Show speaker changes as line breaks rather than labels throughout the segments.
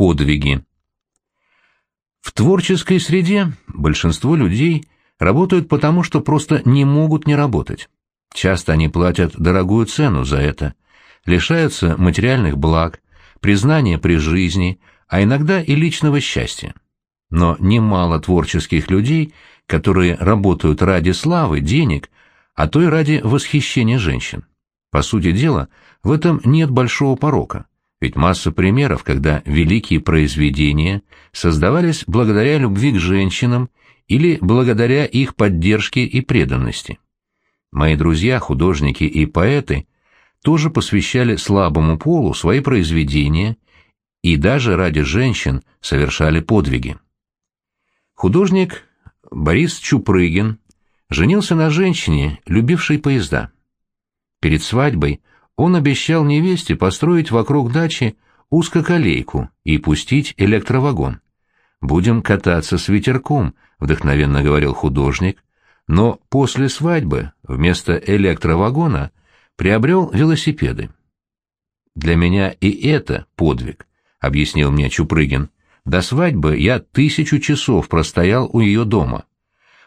подвиги. В творческой среде большинство людей работают потому, что просто не могут не работать. Часто они платят дорогую цену за это, лишаются материальных благ, признания при жизни, а иногда и личного счастья. Но немало творческих людей, которые работают ради славы, денег, а то и ради восхищения женщин. По сути дела, в этом нет большого порока, ведь масса примеров, когда великие произведения создавались благодаря любви к женщинам или благодаря их поддержке и преданности. Мои друзья, художники и поэты, тоже посвящали слабому полу свои произведения и даже ради женщин совершали подвиги. Художник Борис Чупрыгин женился на женщине, любившей поезда. Перед свадьбой он обещал невесте построить вокруг дачи узкоколейку и пустить электровагон. «Будем кататься с ветерком», — вдохновенно говорил художник, но после свадьбы вместо электровагона приобрел велосипеды. «Для меня и это подвиг», — объяснил мне Чупрыгин. До свадьбы я тысячу часов простоял у ее дома.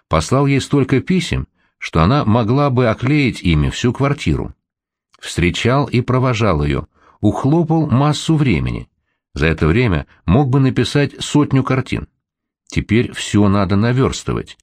Послал ей столько писем, что она могла бы оклеить ими всю квартиру. Встречал и провожал ее, ухлопал массу времени. За это время мог бы написать сотню картин. Теперь все надо наверстывать.